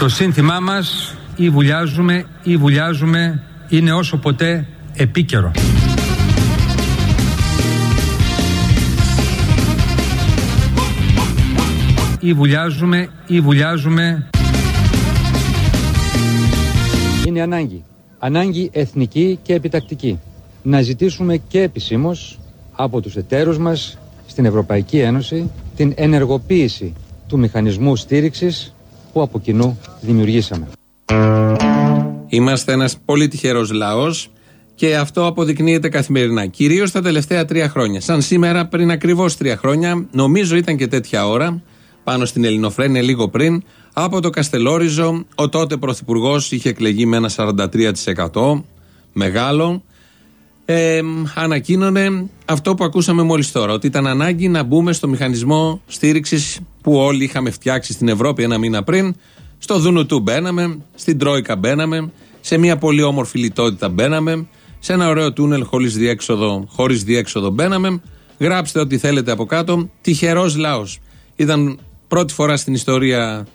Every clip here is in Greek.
Το σύνθημά μας ή βουλιάζουμε ή βουλιάζουμε είναι όσο ποτέ επίκαιρο. Ή βουλιάζουμε ή βουλιάζουμε Είναι ανάγκη. Ανάγκη εθνική και επιτακτική. Να ζητήσουμε και επισήμως από τους εταίρους μας στην Ευρωπαϊκή Ένωση την ενεργοποίηση του μηχανισμού στήριξης που από κοινού δημιουργήσαμε. Είμαστε ένας πολύ τυχερό λαός και αυτό αποδεικνύεται καθημερινά. Κυρίως τα τελευταία τρία χρόνια. Σαν σήμερα, πριν ακριβώς τρία χρόνια, νομίζω ήταν και τέτοια ώρα, πάνω στην Ελληνοφρένεια λίγο πριν, από το Καστελόριζο, ο τότε πρωθυπουργός είχε εκλεγεί με ένα 43% μεγάλο. Ε, ανακοίνωνε αυτό που ακούσαμε μόλις τώρα, ότι ήταν ανάγκη να μπούμε στο μηχανισμό στήριξης που όλοι είχαμε φτιάξει στην Ευρώπη ένα μήνα πριν. Στο Δουνουτού μπαίναμε, στην Τρόικα μπαίναμε, σε μια πολύ όμορφη λιτότητα μπαίναμε, σε ένα ωραίο τούνελ χωρίς διέξοδο, χωρίς διέξοδο μπαίναμε. Γράψτε ό,τι θέλετε από κάτω. Τυχερός λαός. Ήταν πρώτη φορά στην ιστορία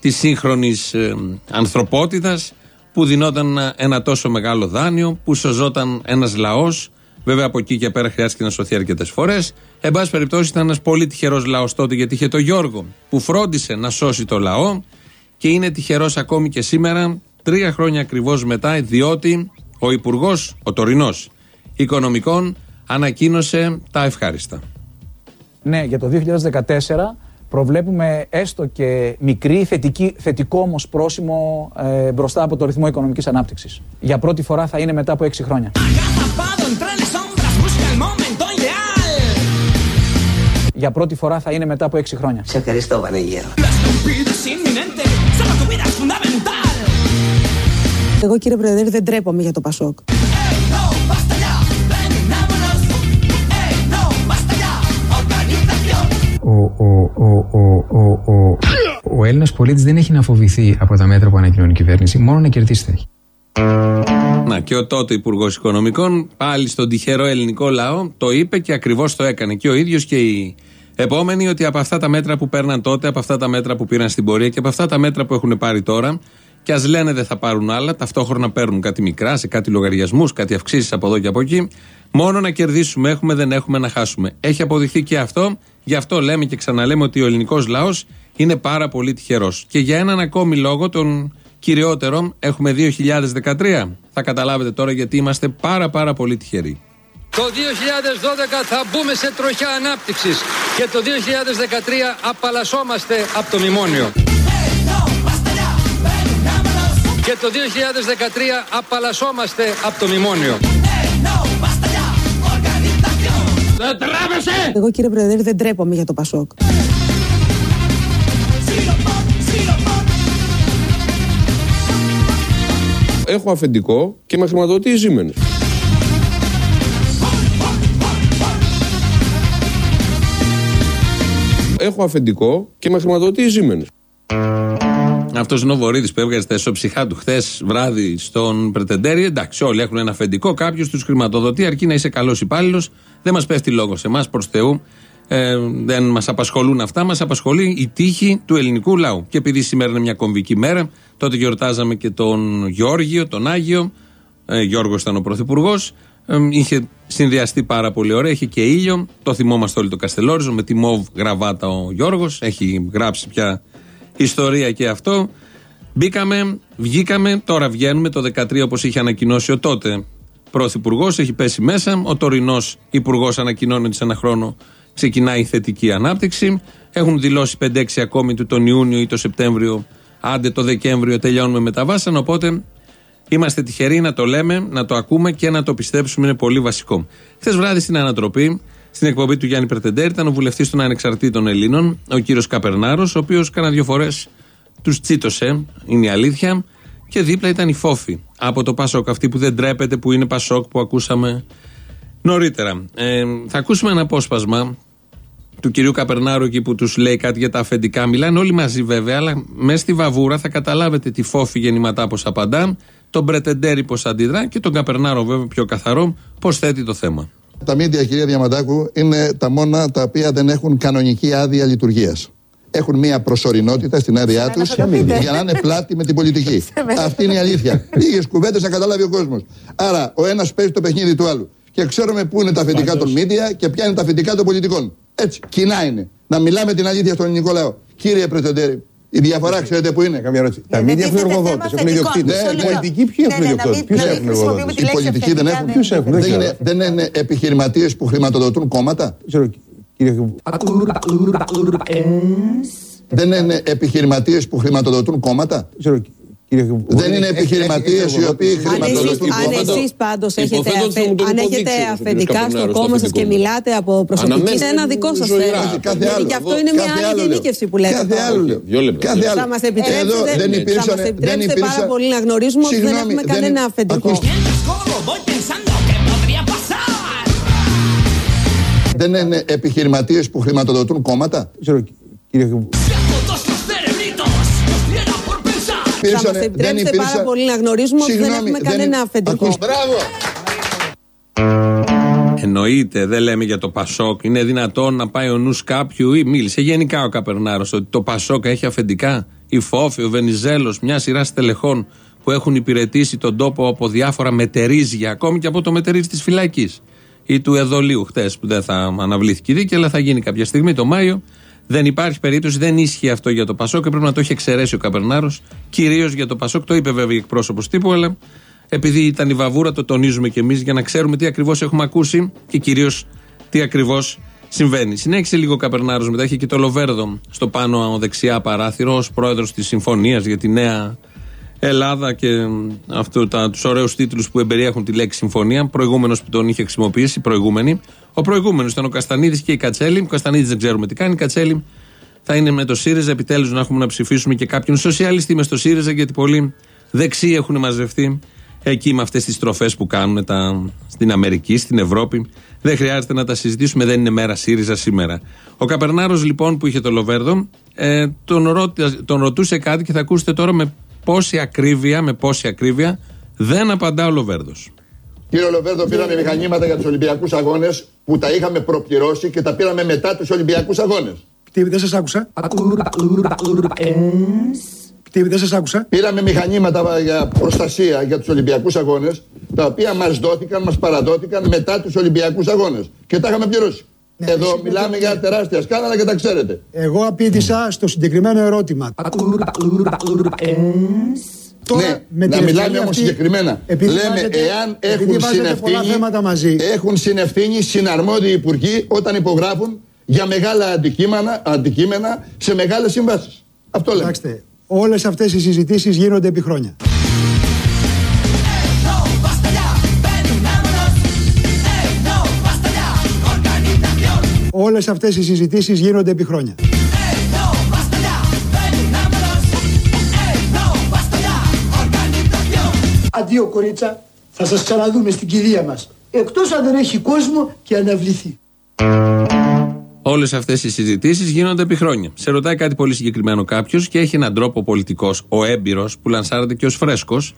της σύγχρονης ε, ανθρωπότητας που δινόταν ένα τόσο μεγάλο δάνειο, που σωζόταν ένας λαός. Βέβαια από εκεί και πέρα χρειάστηκε να σωθεί αρκετές φορές. Εν πάση περιπτώσει ήταν ένας πολύ τυχερός λαός τότε γιατί είχε το Γιώργο που φρόντισε να σώσει το λαό και είναι τυχερός ακόμη και σήμερα, τρία χρόνια ακριβώς μετά, διότι ο Υπουργός, ο τωρινός Οικονομικών, ανακοίνωσε τα ευχάριστα. Ναι, για το 2014 προβλέπουμε έστω και μικρή θετική, θετικό όμως πρόσημο ε, μπροστά από το ρυθμό οικονομικής ανάπτυξης. Για πρώτη φορά θα είναι μετά από έξι χρόνια. Για πρώτη φορά θα είναι μετά από έξι χρόνια. Σε ευχαριστώ, Βανεγέρο. Εγώ κύριε Πρόεδρε δεν τρέπομαι για το Πασόκ. Ο Έλληνας πολίτης δεν έχει να φοβηθεί από τα μέτρα που ανακοινώνει η κυβέρνηση, μόνο να κερδίσει θα έχει. Να και ο τότε Υπουργός Οικονομικών, πάλι στον τυχερό ελληνικό λαό, το είπε και ακριβώς το έκανε. Και ο ίδιος και οι επόμενοι, ότι από αυτά τα μέτρα που παίρναν τότε, από αυτά τα μέτρα που πήραν στην πορεία και από αυτά τα μέτρα που έχουν πάρει τώρα, και ας λένε δεν θα πάρουν άλλα, ταυτόχρονα παίρνουν κάτι μικρά σε κάτι λογαριασμούς, κάτι αυξήσεις από εδώ και από εκεί. Μόνο να κερδίσουμε έχουμε, δεν έχουμε να χάσουμε. Έχει αποδειχθεί και αυτό. Γι' αυτό λέμε και ξαναλέμε ότι ο ελληνικός λαός είναι πάρα πολύ τυχερός. Και για έναν ακόμη λόγο, τον κυριότερο, έχουμε 2013. Θα καταλάβετε τώρα γιατί είμαστε πάρα πάρα πολύ τυχεροί. Το 2012 θα μπούμε σε τροχιά ανάπτυξης και το 2013 απαλλασσόμαστε από το μνημόνιο. Και το 2013 απαλλασσόμαστε από το μνημόνιο. Δεν τρέπεσαι! Εγώ κύριε Πρόεδρε δεν τρέπομαι για το Πασόκ. Έχω αφεντικό και με χρηματοδοτεί η Siemens. Έχω αφεντικό και με χρηματοδοτεί η Siemens. Αυτός είναι ο Βορύδης που έβγαζε τα εσωψυχά του χθες βράδυ στον Πρετεντέρη. Εντάξει, όλοι έχουν ένα αφεντικό, κάποιος τους χρηματοδοτεί, αρκεί να είσαι καλός υπάλληλος. Δεν μας πέφτει λόγος σε εμάς, προς Θεού. Ε, δεν μας απασχολούν αυτά. Μας απασχολεί η τύχη του ελληνικού λαού. Και επειδή σήμερα είναι μια κομβική μέρα, τότε γιορτάζαμε και τον Γιώργιο, τον Άγιο. Ε, Γιώργος ήταν ο πρωθυπουργός. Ε, είχε συνδυαστεί πάρα πολύ ωραία. Έχει και ήλιο. Το θυμόμαστε όλοι το Καστελόριζο με τη μοβ γραβάτα ο Γιώργος. Έχει γράψει πια ιστορία και αυτό. Μπήκαμε, βγήκαμε, τώρα βγαίνουμε το 13 όπως είχε ανακοινώσει ο τότε πρωθυπουργός. Έχει πέσει μέσα. Ο τωρινός υπουργός ανακοινώνει ότι σε ένα χρόνο ξεκινάει η θετική ανάπτυξη. Έχουν δηλώσει 5-6 ακόμη του τον Ιούνιο ή τον Σεπτέμβριο. Άντε το Δεκέμβριο τελειώνουμε με τα βάσανα. Οπότε είμαστε τυχεροί να το λέμε, να το ακούμε και να το πιστέψουμε. Είναι πολύ βασικό. Χθες βράδυ στην Ανατροπή, στην εκπομπή του Γιάννη Περτεντέρη, ήταν ο βουλευτής των Ανεξαρτήτων Ελλήνων, ο κύριος Καπερνάρος, ο οποίος κάνα δύο φορές τους τσίτωσε, είναι η αλήθεια. Και δίπλα ήταν η Φόφη από το Πασόκ, αυτή που δεν τρέπεται, που είναι Πασόκ που ακούσαμε νωρίτερα. Ε, θα ακούσουμε ένα απόσπασμα του κυρίου Καπερνάρου εκεί που τους λέει κάτι για τα αφεντικά. Μιλάνε όλοι μαζί βέβαια, αλλά μέσα στη βαβούρα θα καταλάβετε τη Φόφη γεννηματά πώ απαντά, τον Πρετεντέρη πώ αντιδρά και τον Καπερνάρο βέβαια πιο καθαρό πώ θέτει το θέμα. Τα μίντια, κυρία Διαμαντάκου, είναι τα μόνα τα οποία δεν έχουν κανονική άδεια λειτουργίας. έχουν μια προσωρινότητα στην άδειά τους για να είναι πλάτη με την πολιτική. Αυτή είναι η αλήθεια. Λίγες κουβέντες να καταλάβει ο κόσμος. Άρα ο ένας παίζει το παιχνίδι του άλλου. Και ξέρουμε πού είναι τα αφεντικά των μίντια και ποια είναι τα αφεντικά των πολιτικών. Έτσι, κοινά είναι. Να μιλάμε την αλήθεια στον ελληνικό λαό. Κύριε Πρετεντέρη, η διαφορά ξέρετε που είναι. Καμία ερώτηση. Τα μίδια έχουν εργοδότες, έχουν ιδιοκτήτες. Οι πολιτικοί ποιοι έχουν ιδιοκτήτες, ποιου έχουν εργοδότες; Οι πολιτικοί δεν έχουν. Ποιου έχουν, Δεν είναι, δεν είναι επιχειρηματίες που χρηματοδοτούν κόμματα; Ξέρω, κύριε Δεν είναι επιχειρηματίες που χρηματοδοτούν κόμματα; Ξέρω, κύριε Δεν είναι επιχειρηματίες οι οποίοι Αν χρηματοδοτούν εσείς, αν κόμματα. εσείς πάντως έχετε, Υποθέτω ότι θα αφε- μου τον αν υποδείξει έχετε ο κύριος αφεντικά στο Καπρινάρος, κόμμα στο σας και αφεντικό. μιλάτε από προσωπική, Αναμένω είναι ένα δικό σας ζωηρά. θέμα. Κάθε άλλο. Και αυτό είναι μια Κάθε άλλη άλλο λέω. γενίκευση που λέτε. Κάθε τώρα. άλλο λέω. Δύο λεπτά. Κάθε άλλο. Θα μας επιτρέψετε, Εδώ δεν θα υπήρξαν. μας δεν επιτρέψετε υπήρξαν- πάρα πολύ να γνωρίζουμε ότι δεν Συγγνώμη, έχουμε κανένα αφεντικό. Ακούστε, ¿Cómo voy pensando que podría pasar? δεν είναι επιχειρηματίες που χρηματοδοτούν κόμματα; Ξέρω, κύριε pensar. Θα Υπήρξαν- μας επιτρέψετε υπήρξαν- πάρα πολύ να γνωρίζουμε ότι δεν Συγγνώμη, έχουμε δεν κανένα είναι- αφεντικό. Ακούστε, Μπράβο. Εννοείται, δεν λέμε για το Πασόκ. Είναι δυνατόν να πάει ο νους κάποιου ή μίλησε γενικά ο Καπερνάρος ότι το Πασόκ έχει αφεντικά; Η Φόφη, ο Βενιζέλος, μια σειρά στελεχών που έχουν υπηρετήσει τον τόπο από διάφορα μετερίζια, ακόμη και από το μετερίζ της φυλακής ή του Εδωλίου χτες που δεν θα αναβλήθηκε η δίκη, αλλά θα γίνει κάποια στιγμή το Μάιο. Δεν υπάρχει περίπτωση, δεν ίσχυε αυτό για το Πασόκ και πρέπει να το έχει εξαιρέσει ο Καπερνάρο. Κυρίως για το Πασόκ, το είπε βέβαια η εκπρόσωπος τύπου, αλλά επειδή ήταν η βαβούρα, το τονίζουμε κι εμείς για να ξέρουμε τι ακριβώς έχουμε ακούσει και κυρίως τι ακριβώς συμβαίνει. Συνέχισε λίγο ο Καπερνάρο, μετά είχε και το Λοβέρδο στο πάνω δεξιά παράθυρο ως πρόεδρος της Συμφωνίας για τη νέα Ελλάδα και αυτού, τα, τους ωραίους τίτλους που εμπεριέχουν τη λέξη συμφωνία. Προηγούμενος που τον είχε χρησιμοποιήσει, προηγούμενη. Ο προηγούμενος ήταν ο Καστανίδης και η Κατσέλη. Ο Καστανίδης δεν ξέρουμε τι κάνει. Η Κατσέλη θα είναι με το ΣΥΡΙΖΑ. Επιτέλους να έχουμε να ψηφίσουμε και κάποιον σοσιαλιστή μες στο ΣΥΡΙΖΑ γιατί πολλοί δεξιοί έχουν μαζευτεί εκεί με αυτές τις στροφές που κάνουν τα, στην Αμερική, στην Ευρώπη. Δεν χρειάζεται να τα συζητήσουμε, δεν είναι μέρα ΣΥΡΙΖΑ σήμερα. Ο Καπερνάρος λοιπόν που είχε το Λοβέρδο ε, τον, ρώτα- τον ρωτούσε κάτι και θα ακούσετε τώρα με πόση ακρίβεια, με πόση ακρίβεια δεν απαντά ο Λοβέρδος. Κύριε Λοβέρδο, πήραμε μηχανήματα για τους Ολυμπιακούς Αγώνες που τα είχαμε προπληρώσει και τα πήραμε μετά τους Ολυμπιακούς Αγώνες. Τι, δεν σας άκουσα. Τι, δεν σας άκουσα. Πήραμε μηχανήματα για προστασία για τους Ολυμπιακούς Αγώνες, τα οποία μας δόθηκαν, μας παραδόθηκαν μετά τους Ολυμπιακούς Αγώνες. Και τα είχαμε πληρώσει. Ναι, Εδώ συμμετέχω. μιλάμε για τεράστια σκάνδαλα και τα ξέρετε. Εγώ απήντησα στο συγκεκριμένο ερώτημα. Τώρα, ναι, με να την μιλάμε ευκαιρία όμως αυτή, συγκεκριμένα. επειδή Λέμε, βάζετε- εάν επειδή έχουν βάζετε πολλά συνευθύνει, θέματα μαζί. έχουν συνευθύνει συναρμόδιοι υπουργοί όταν υπογράφουν για μεγάλα αντικείμενα, αντικείμενα σε μεγάλες συμβάσεις. Αυτό λέμε. Κοιτάξτε, όλες αυτές οι συζητήσεις γίνονται επί χρόνια. Όλες αυτές οι συζητήσεις γίνονται επί χρόνια. Ey, no, basta ya, ven, unámonos. Ey, no, basta ya, organización. Αντίο κορίτσα, θα σας ξαναδούμε στην κηδεία μας. Εκτός αν δεν έχει κόσμο και αναβληθεί. Όλες αυτές οι συζητήσεις γίνονται επί χρόνια. Σε ρωτάει κάτι πολύ συγκεκριμένο κάποιος και έχει έναν τρόπο πολιτικός, ο έμπειρος, που λανσάρεται και ως φρέσκος,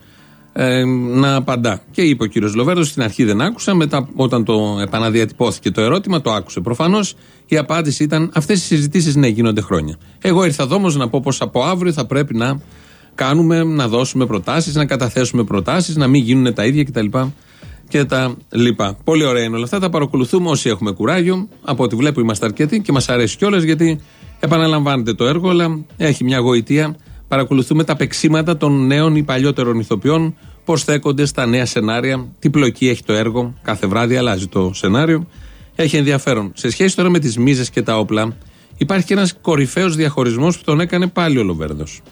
ε, να απαντά. Και είπε ο κύριος Λοβέρδος, στην αρχή δεν άκουσα, μετά όταν το επαναδιατυπώθηκε το ερώτημα, το άκουσε. Προφανώς η απάντηση ήταν: Αυτές οι συζητήσεις ναι, γίνονται χρόνια. Εγώ ήρθα εδώ όμως να πω πως από αύριο θα πρέπει να κάνουμε, να δώσουμε προτάσεις, να καταθέσουμε προτάσεις, να μην γίνουν τα ίδια κτλ και τα λοιπά. Πολύ ωραία είναι όλα αυτά. Τα παρακολουθούμε όσοι έχουμε κουράγιο. Από ό,τι βλέπω είμαστε αρκετοί και μας αρέσει κιόλας γιατί επαναλαμβάνεται το έργο, αλλά έχει μια γοητεία. Παρακολουθούμε τα παίξίματα των νέων ή παλιότερων ηθοποιών, πώς στέκονται στα νέα σενάρια, τι πλοκή έχει το έργο. Κάθε βράδυ αλλάζει το σενάριο. Έχει ενδιαφέρον. Σε σχέση τώρα με τις μίζες και τα όπλα, υπάρχει και ένας κορυφαίος διαχωρισμός που τον έκανε πάλι ο Λοβέρδος.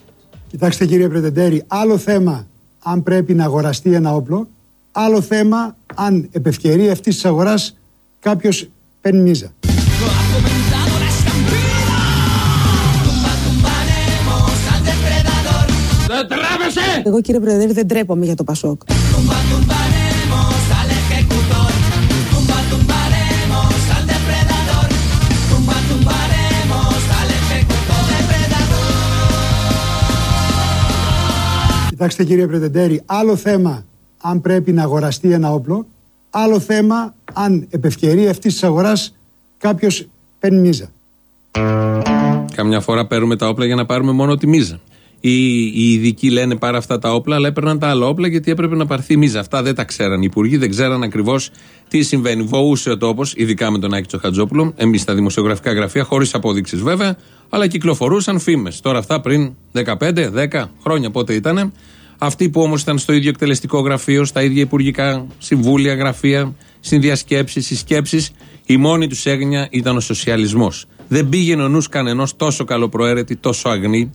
Κοιτάξτε κύριε Πρετεντέρη, άλλο θέμα αν πρέπει να αγοραστεί ένα όπλο, άλλο θέμα αν επ' ευκαιρία αυτής της αγοράς κάποιος παίρνει μίζα. Depredador. Εγώ κύριε Πρεδέρη δεν τρέπομαι για το Πασόκ. Tumba, tumbaremos al ejecutor. Tumba, tumbaremos al depredador. Tumba, tumbaremos al ejecutor. Depredador. Κοιτάξτε κύριε Πρετεντέρη, άλλο θέμα αν πρέπει να αγοραστεί ένα όπλο, άλλο θέμα αν επ' ευκαιρία αυτής της αγοράς κάποιος παίρνει μίζα. Κάποιο Καμιά φορά παίρνουμε τα όπλα για να πάρουμε μόνο τη μίζα. Οι, οι ειδικοί λένε πάρε αυτά τα όπλα, αλλά έπαιρναν τα άλλα όπλα γιατί έπρεπε να πάρθει η μίζα. Αυτά δεν τα ξέραν οι υπουργοί, δεν ξέραν ακριβώς τι συμβαίνει. Βοούσε ο τόπος, ειδικά με τον Άκη Τσοχατζόπουλο, εμείς στα δημοσιογραφικά γραφεία, χωρίς απόδειξεις βέβαια, αλλά κυκλοφορούσαν φήμες. Τώρα αυτά πριν 15-10 χρόνια πότε ήταν. Αυτοί που όμως ήταν στο ίδιο εκτελεστικό γραφείο, στα ίδια υπουργικά συμβούλια, γραφεία, συνδιασκέψεις, συσκέψεις, η μόνη τους έγνοια ήταν ο σοσιαλισμός. Δεν πήγαινε ο νους κανενός τόσο καλοπροαίρετη, τόσο αγνή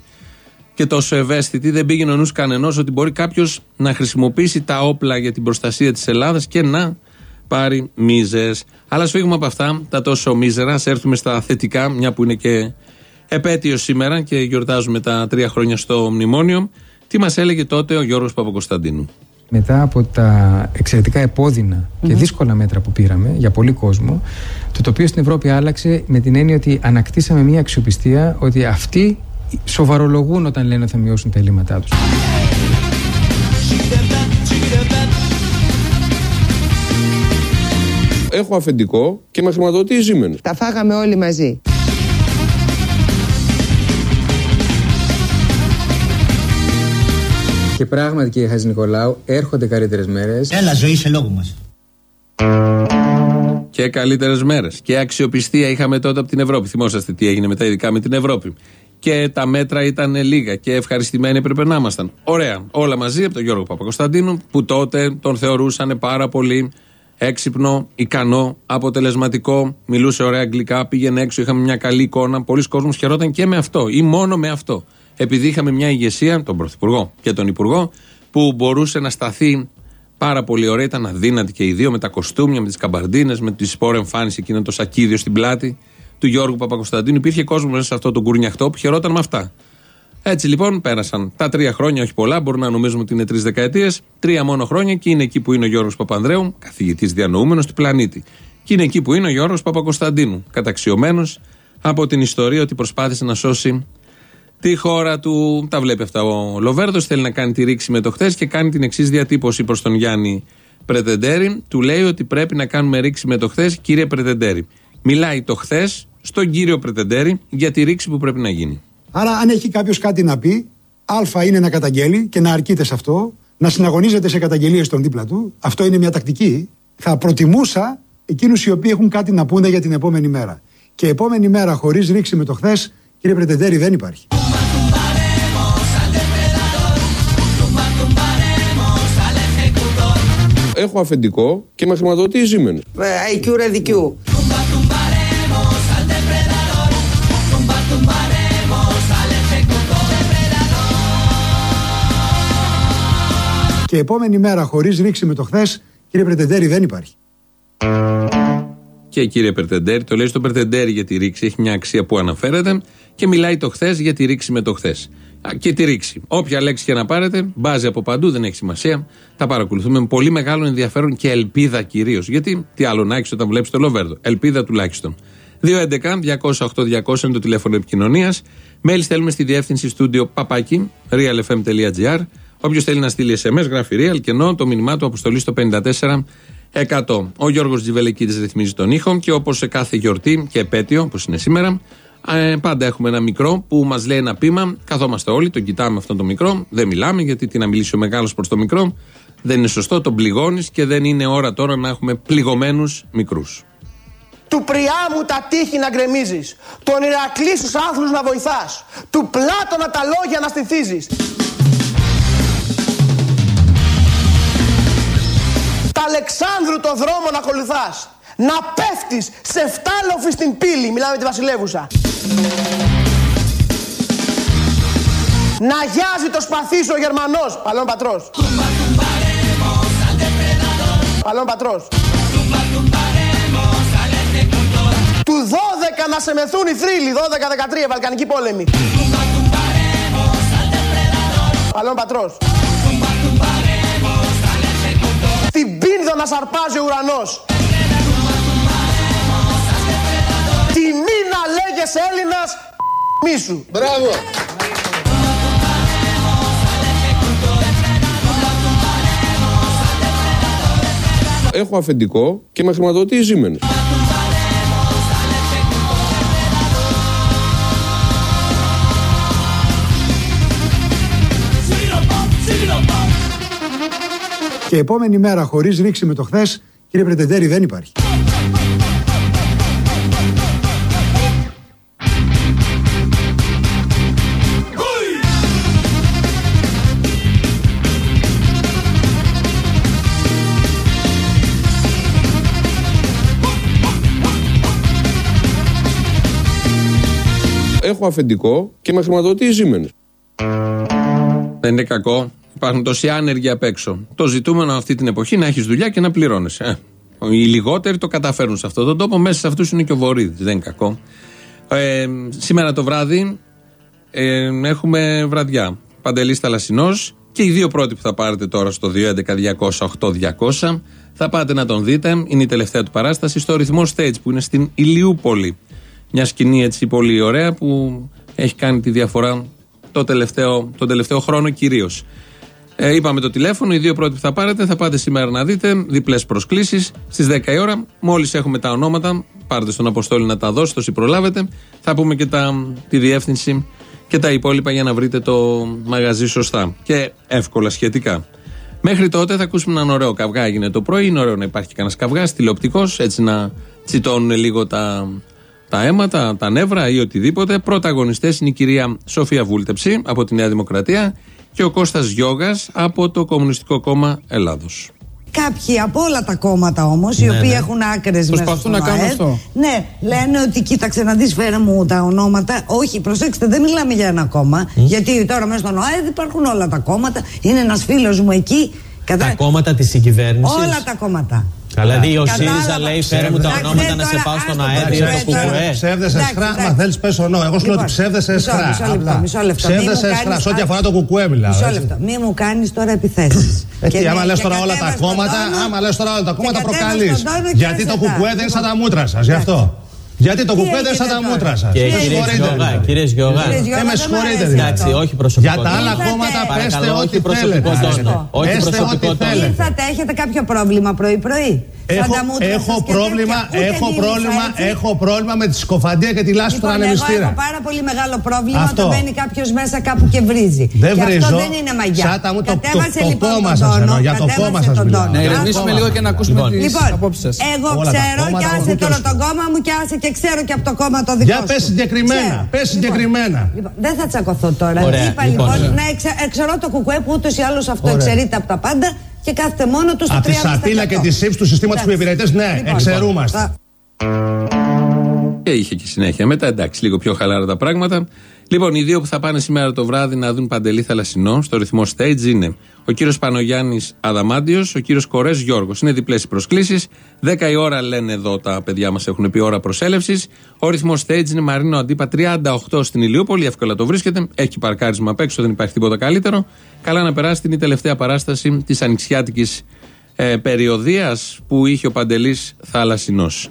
και τόσο ευαίσθητη, δεν πήγαινε ο νους κανενός ότι μπορεί κάποιος να χρησιμοποιήσει τα όπλα για την προστασία της Ελλάδας και να πάρει μίζες. Αλλά ας φύγουμε από αυτά, τα τόσο μίζερα, ας έρθουμε στα θετικά, μια που είναι και επέτειος σήμερα και γιορτάζουμε τα τρία χρόνια στο μνημόνιο. Τι μας έλεγε τότε ο Γιώργος Παπακοσταντίνου; Μετά από τα εξαιρετικά επώδυνα και δύσκολα μέτρα που πήραμε για πολύ κόσμο, το τοπίο στην Ευρώπη άλλαξε με την έννοια ότι ανακτήσαμε μια αξιοπιστία ότι αυτοί σοβαρολογούν όταν λένε ότι θα μειώσουν τα ελλείμματά τους. Έχω αφεντικό και με χρηματοδοτεί η Siemens. Τα φάγαμε όλοι μαζί. Και πράγματι, κύριε Χατζη Νικολάου, έρχονται καλύτερες μέρες. Έλα, ζωή σε λόγο μας. Και καλύτερες μέρες. Και αξιοπιστία είχαμε τότε από την Ευρώπη. Θυμόσαστε τι έγινε μετά, ειδικά με την Ευρώπη. Και τα μέτρα ήταν λίγα και ευχαριστημένοι έπρεπε να ήμασταν. Ωραία. Όλα μαζί από τον Γιώργο Παπακοσταντίνου, που τότε τον θεωρούσαν πάρα πολύ έξυπνο, ικανό, αποτελεσματικό. Μιλούσε ωραία αγγλικά, πήγαινε έξω, είχαμε μια καλή εικόνα. Πολλοί κόσμοι χαιρόταν και με αυτό ή μόνο με αυτό. Επειδή είχαμε μια ηγεσία, τον Πρωθυπουργό και τον Υπουργό, που μπορούσε να σταθεί πάρα πολύ ωραία. Ήταν αδύνατοι και οι δύο με τα κοστούμια, με τις καμπαρντίνες, με τη σπόρα εμφάνιση εκείνο το σακίδιο στην πλάτη του Γιώργου Παπακοσταντίνου. Υπήρχε κόσμος μέσα σε αυτό το κουρνιαχτό που χαιρόταν με αυτά. Έτσι λοιπόν πέρασαν τα τρία χρόνια, όχι πολλά, μπορούμε να νομίζουμε ότι είναι τρεις δεκαετίες. Τρία μόνο χρόνια και είναι εκεί που είναι ο Γιώργος Παπανδρέου, καθηγητής διανοούμενος του πλανήτη. Και είναι εκεί που είναι ο Γιώργος Παπακοσταντίνου, καταξιωμένος από την ιστορία ότι προσπάθησε να σώσει τη χώρα του. Τα βλέπει αυτά ο Λοβέρδος. Θέλει να κάνει τη ρήξη με το χθες και κάνει την εξής διατύπωση προς τον Γιάννη Πρετεντέρη. Του λέει ότι πρέπει να κάνουμε ρήξη με το χθες, κύριε Πρετεντέρη. Μιλάει το χθες στον κύριο Πρετεντέρη για τη ρήξη που πρέπει να γίνει. Άρα, αν έχει κάποιος κάτι να πει, Α είναι να καταγγέλει και να αρκείται σε αυτό, να συναγωνίζεται σε καταγγελίες των δίπλα του. Αυτό είναι μια τακτική. Θα προτιμούσα εκείνους οι οποίοι έχουν κάτι να πούνε για την επόμενη μέρα. Και επόμενη μέρα χωρίς ρήξη με το χθες, κύριε Πρετεντέρη, δεν υπάρχει. Έχω αφεντικό και με χρηματοδοτεί η Siemens. IQ ρεδικιού. Και επόμενη μέρα χωρίς ρήξη με το χθες, κύριε Πρετεντέρη, δεν υπάρχει. Και κύριε Περτεντέρη, το λέει στον Περτεντέρη για τη ρήξη, έχει μια αξία που αναφέρεται και μιλάει το χθες για τη ρήξη με το χθες. Και τη ρήξη. Όποια λέξη και να πάρετε, μπάζει από παντού, δεν έχει σημασία. Τα παρακολουθούμε με πολύ μεγάλο ενδιαφέρον και ελπίδα κυρίως. Γιατί τι άλλο να έχεις όταν βλέπεις το Λοβέρδο. Ελπίδα τουλάχιστον. 2.11.208.200 είναι το τηλέφωνο επικοινωνίας. Μέλη στέλνουμε στη διεύθυνση στούντιο παπάκι realfm.gr. Όποιος θέλει να στείλει SMS, γράφει real και ενώ το μήνυμά του αποστολή στο 54%. Ο Γιώργος Τζιβελεκίδης ρυθμίζει τον ήχο και όπως σε κάθε γιορτή και επέτειο, όπως είναι σήμερα, ε, πάντα έχουμε ένα μικρό που μας λέει ένα πείμα. Καθόμαστε όλοι, τον κοιτάμε αυτό το μικρό. Δεν μιλάμε γιατί τι να μιλήσει ο μεγάλος προς το μικρό. Δεν είναι σωστό, τον πληγώνεις και δεν είναι ώρα τώρα να έχουμε πληγωμένους μικρούς. Του Πριάμου τα τείχη να γκρεμίζεις. Τον Ηρακλή στους άθλους να βοηθάς. Του Πλάτωνα τα λόγια να στηθίζεις. Αλεξάνδρου το δρόμο να ακολουθάς. Να πέφτεις σε φτάλοφη στην πύλη. Μιλάμε με τη βασιλεύουσα. Να γιάζει το σπαθί σου ο Γερμανός. Παλών πατρός. Παλών πατρός. Του 12 να σε μεθούν οι θρύλοι. 12-13 Βαλκανική πόλεμη. Παλών πατρός. Την πίνδο να σαρπάζει ο ουρανός. Τιμή να λέγεσαι Έλληνας μίσου. Μπράβο. Έχω αφεντικό και με χρηματοδοτεί η Και επόμενη μέρα χωρίς ρήξη με το χθες, κύριε Πρετεντέρη, δεν υπάρχει. Έχω αφεντικό και με χρηματοδοτεί η Siemens. Δεν είναι κακό. Υπάρχουν τόσοι άνεργοι απ' έξω. Το ζητούμενο αυτή την εποχή να έχεις δουλειά και να πληρώνεσαι. Ε, οι λιγότεροι το καταφέρουν σε αυτόν τον τόπο. Μέσα σε αυτούς είναι και ο Βορύδης. Δεν είναι κακό. Ε, σήμερα το βράδυ ε, έχουμε βραδιά. Παντελής Θαλασσινός και οι δύο πρώτοι που θα πάρετε τώρα στο 211-200-8200 θα πάτε να τον δείτε. Είναι η τελευταία του παράσταση στο ρυθμό stage που είναι στην Ηλιούπολη. Μια σκηνή έτσι πολύ ωραία που έχει κάνει τη διαφορά το τελευταίο, τον τελευταίο χρόνο κυρίως. Ε, είπαμε το τηλέφωνο, οι δύο πρώτοι που θα πάρετε θα πάτε σήμερα να δείτε. Διπλές προσκλήσεις στις 10 η ώρα. Μόλις έχουμε τα ονόματα, πάρτε στον Αποστόλη να τα δώσετε όσοι προλάβετε. Θα πούμε και τα, τη διεύθυνση και τα υπόλοιπα για να βρείτε το μαγαζί σωστά. Και εύκολα σχετικά. Μέχρι τότε θα ακούσουμε έναν ωραίο καυγά. Έγινε το πρωί. Είναι ωραίο να υπάρχει κανένας καυγάς τηλεοπτικός, έτσι να τσιτώνουν λίγο τα, τα αίματα, τα νεύρα ή οτιδήποτε. Πρωταγωνιστές είναι η κυρία Σοφία Βούλτεψη από τη Νέα Δημοκρατία και ο Κώστας Γιώγας από το Κομμουνιστικό Κόμμα Ελλάδος. Κάποιοι από όλα τα κόμματα όμως, οι Ναι, οποίοι ναι. έχουν άκρες μέσα Προσπαθούν στον να κάνουν ΑΕΔ, αυτό. Ναι, λένε ότι κοίταξε να δεις, φέρε μου τα ονόματα. Όχι, προσέξτε, δεν μιλάμε για ένα κόμμα. Γιατί τώρα μέσα στον ΑΕΔ υπάρχουν όλα τα κόμματα. Είναι ένας φίλος μου εκεί. Κατά... Τα κόμματα της συγκυβέρνησης. Όλα τα κόμματα. Δηλαδή ο Κατάλαβα. ΣΥΡΙΖΑ λέει φέρε μου τα Εντάξει, ονόματα δεν να σε τώρα, πάω στον άστο ΑΕΠ το για το έτσι, ΚΚΕ. τώρα. Ψεύδεσαι Εντάξει, σχρά, εντάξει. μα θέλεις πε το νόμο. Εγώ σου λέω ότι Λοιπόν, ψεύδεσαι μισό, σχρά. μισό λεπτό, απλά. μισό λεπτό. Μη μου Ψεύδεσαι κάνεις σχρά. Σε ό,τι α- αφορά το κουκουέ μιλάω. Μισό έτσι. λεπτό. Μη μου κάνεις τώρα επιθέσεις. Ε, τι, άμα λες τώρα όλα τα κόμματα, άμα λες τώρα όλα τα κόμματα προκαλείς. Γιατί το κουκουέ δεν είναι σαν τα μούτρα σας, γι' αυτό. Γιατί το Τι κουκουέ δεν είναι σαν τα έγινε μούτρα σας. Και κύριε Γιώργα, κύριε Γιώργα. Κύριε Γιώργα, Ε, με δεν συγχωρείτε μου αρέσει δηλαδή. Εντάξει, όχι προσωπικό. Για τα άλλα Ήρθατε. κόμματα πέστε Παρακαλώ, ό,τι όχι προσωπικό θέλετε. τόνο. Όχι Πέστε προσωπικό ό,τι τόνο. θέλετε. Ήρθατε, έχετε κάποιο πρόβλημα πρωί-πρωί; Σαν Έχω, τα μούτρα έχω σας και πρόβλημα, τέτοια. Ούτε έχω μίλησα πρόβλημα, έτσι. έχω πρόβλημα με τη σκοφαντία και τη λάσπη του Λοιπόν, εγώ ανεμιστήρα. έχω πάρα πολύ μεγάλο πρόβλημα Αυτό. όταν μπαίνει κάποιος μέσα κάπου και βρίζει. Δεν και βρίζω. αυτό δεν είναι μαγιά. Σαν τα μου- το- το- Κατέβασε το λοιπόν κόμμα τον σας τόνο, εννοώ, για το κατέβασε κόμμα σας τον μιλάω. τόνο. Να Ένα ηρεμήσουμε κόμμα. λίγο και να ακούσουμε Λοιπόν. τις Λοιπόν, απόψεις σας. εγώ Όλα τα ξέρω κόμματα και έχουν άσε και τώρα τους- το κόμμα μου και άσε και ξέρω και από το κόμμα το δικό Για σου. πες συγκεκριμένα, Ξέρω. πες συγκεκριμένα. Λοιπόν, δεν θα τσακωθώ τώρα. Ωραία, Είπα λοιπόν. λοιπόν, να εξε, εξαιρώ το κουκουέ που ούτως ή άλλως αυτό Ωραία. εξαιρείται από τα πάντα και κάθεται μόνο του στο 30%. Από τη σαπίλα και τη σύψη του συστήματος που Εντάξει. υπηρετεί, ναι, Λοιπόν, εξαιρούμαστε. Θα- Και είχε και συνέχεια. Μετά εντάξει, λίγο πιο χαλάρα τα πράγματα. Λοιπόν, οι δύο που θα πάνε σήμερα το βράδυ να δουν παντελή θαλασσινό στο ρυθμό stage είναι ο κύριος Πανογιάννης Αδαμάντιος, ο κύριος Κορές Γιώργος. Είναι διπλές οι προσκλήσεις. 10 η ώρα λένε εδώ τα παιδιά μας έχουν πει ώρα προσέλευσης. Ο ρυθμός stage είναι Μαρίνο Αντίπα 38 στην Ηλιούπολη. Εύκολα το βρίσκεται. Έχει παρκάρισμα απ' έξω, δεν υπάρχει τίποτα καλύτερο. Καλά να περάσει την τελευταία παράσταση της ανοιξιάτικης ε, περιοδίας που είχε ο Παντελής Θαλασσινός.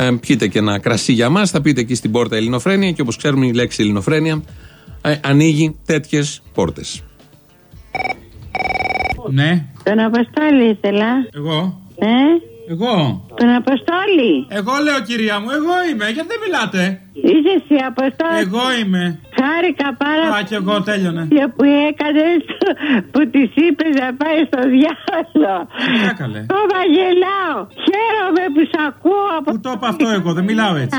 Ε, πιείτε και ένα κρασί για μας, θα πείτε εκεί στην πόρτα Ελληνοφρένεια και όπως ξέρουμε η λέξη Ελληνοφρένεια ε, ανοίγει τέτοιες πόρτες. Ναι, Τον Αποστόλη ήθελα. εγώ. Ε, Εγώ. τον Αποστόλη. Εγώ λέω κυρία μου, εγώ είμαι. Γιατί δεν μιλάτε; Είσαι εσύ Αποστόλη. Εγώ είμαι. Χάρηκα πάρα Α, και εγώ τέλειωνε. πολύ που έκανες που της είπες να πάει στο διάλογο. Τι έκαλε. Το βαγελάω. Χαίρομαι που σ' ακούω από. Πού το είπα αυτό εγώ, δεν μιλάω έτσι.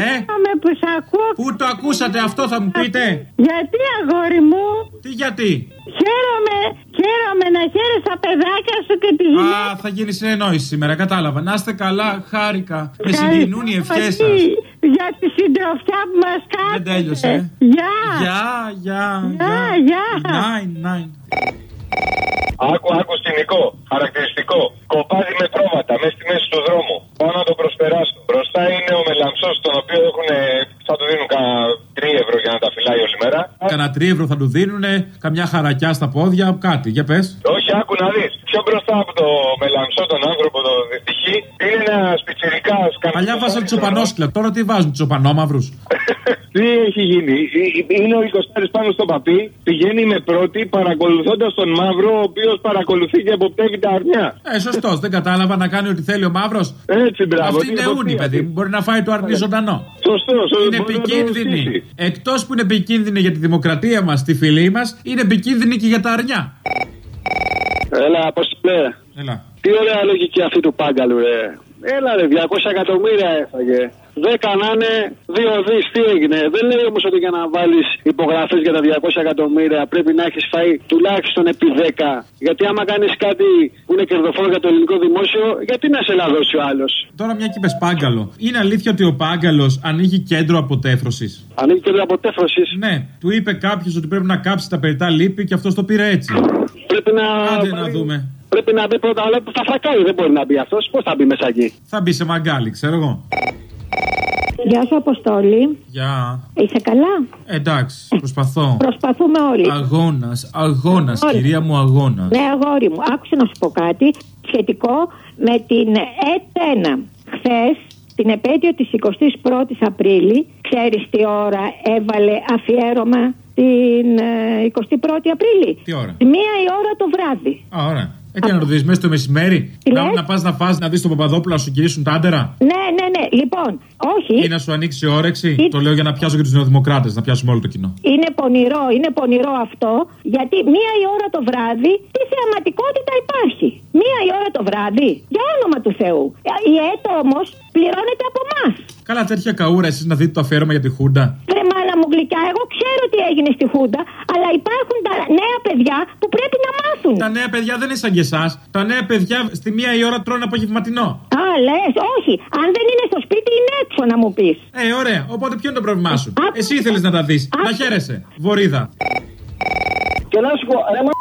Ε, Χαίρομαι που σ' ακούω. πού το ακούσατε αυτό θα μου πείτε; Γιατί αγόρι μου; Τι γιατί; Χαίρομαι, χαίρομαι να χαίρεσαι τα παιδάκια σου και τη γυναίκα. Α, θα γίνει συνεννόηση σήμερα, κατάλαβα. Να είστε καλά, χάρηκα. Με συγκινούν οι ευχές σας. Για τη συντροφιά που μας κάνετε. Δεν τέλειωσε. ε. Γεια. Γεια, γεια, Γεια, γεια. Νάιν, νάιν. Άκου, άκου σκηνικό. Χαρακτηριστικό. Κοπάδι με πρόβατα μέσα στη μέση του δρόμου. Πάω να το προσπεράσω. Μπροστά είναι ο μελαμψό, τον οποίο έχουν. θα του δίνουν κανένα 3 ευρώ για να τα φυλάει όλη μέρα. Κανένα τρίευρο θα του δίνουνε, καμιά χαρακιά στα πόδια, κάτι. Για πες. Όχι, άκου να δεις. Πιο μπροστά από το μελαμψό, τον άνθρωπο, το δυστυχή, είναι ένα πιτσιρικά Παλιά βάζαν τσοπανόσκυλα, τώρα τι βάζουν, τσοπανόμαυρου. Τι έχει γίνει; Ε, Είναι ο 24 πάνω στο παπί, πηγαίνει με πρώτη παρακολουθώντας τον μαύρο, ο οποίος παρακολουθεί και αποπτεύει τα αρνιά. Ε, σωστός, δεν κατάλαβα να κάνει ό,τι θέλει ο μαύρος. Έτσι, μπράβο. Αυτή τι είναι εποχή ούνη, αυτή. παιδί μου. Μπορεί να φάει το αρνί ζωντανό. Σωστός, σωστό. Είναι μπορεί να το επικίνδυνη. στήσει. Εκτός που είναι επικίνδυνη για τη δημοκρατία μας, τη φυλή μας, είναι επικίνδυνη και για τα αρνιά. Έλα, πώς λέει. Έλα. Τι ωραία λογική αυτή του Πάγκαλου, ρε. Έλα, ρε, 200 εκατομμύρια έφαγε. 10 να είναι 2 δις. Τι έγινε. Δεν λέει όμως ότι για να βάλεις υπογραφές για τα 200 εκατομμύρια πρέπει να έχεις φάει τουλάχιστον επί 10. Γιατί άμα κάνεις κάτι που είναι κερδοφόρο για το ελληνικό δημόσιο, γιατί να σε λαδώσει ο άλλος; Τώρα μια και είπες πάγκαλο. Είναι αλήθεια ότι ο πάγκαλος ανοίγει κέντρο αποτέφρωσης; Ανοίγει κέντρο αποτέφρωσης; Ναι, του είπε κάποιος ότι πρέπει να κάψει τα περιτά λύπη και αυτός το πήρε έτσι. Πρέπει να. Άντε να δούμε. Πρέπει να μπει πρώτα, αλλά θα φρακάει. Δεν μπορεί να μπει αυτός. Πώς θα μπει μέσα εκεί; Θα μπει σε μαγκάλι, ξέρω εγώ. Γεια σου, Αποστόλη. Γεια. Είσαι καλά; Εντάξει, προσπαθώ. Προσπαθούμε όλοι. Αγώνας, αγώνας, Όλοι. κυρία μου, αγώνας. Ναι, αγόρι μου, άκουσε να σου πω κάτι σχετικό με την ΕΤ1. Χθες, την επέτειο της 21η Απρίλη, ξέρεις τι ώρα έβαλε αφιέρωμα την ε, 21η Απρίλη; Τι ώρα; Μία η ώρα το βράδυ. Α, ωραία. Ε, τι να ρωτήσεις μέσα στο μεσημέρι; Τι Να, λες; να πας να φας να δεις τον Παπαδόπουλο να σου κυρίσουν τα άντερα; Ναι, ναι, ναι. Λοιπόν, όχι. Ή να σου ανοίξει η όρεξη; Ή- Το λέω για να πιάσω και τους νεοδημοκράτες, να πιάσουμε όλο το κοινό. Είναι πονηρό, είναι πονηρό αυτό, γιατί μία η ώρα το βράδυ, τι θεαματικότητα υπάρχει. Μία η ώρα το βράδυ, για όνομα του Θεού. Ε, Η ΕΤ όμω πληρώνεται από εμάς. Καλά, τέτοια καούρα εσείς να δείτε το αφιέρωμα για τη Χούντα. Βρε μάνα μου γλυκιά, εγώ ξέρω τι έγινε στη Χούντα, αλλά υπάρχουν τα νέα παιδιά που πρέπει να μάθουν. Τα νέα παιδιά δεν είναι σαν και εσάς. Τα νέα παιδιά στη μία η ώρα τρώνε απογευματινό. Α, λες, όχι. Αν δεν είναι στο σπίτι, είναι έξω να μου πεις. Ε, ωραία. Οπότε ποιο είναι το πρόβλημά σου; Εσύ ήθελες να τα δεις. Να χαίρεσαι. Βορύδα. Και να σου πω, ρε μα,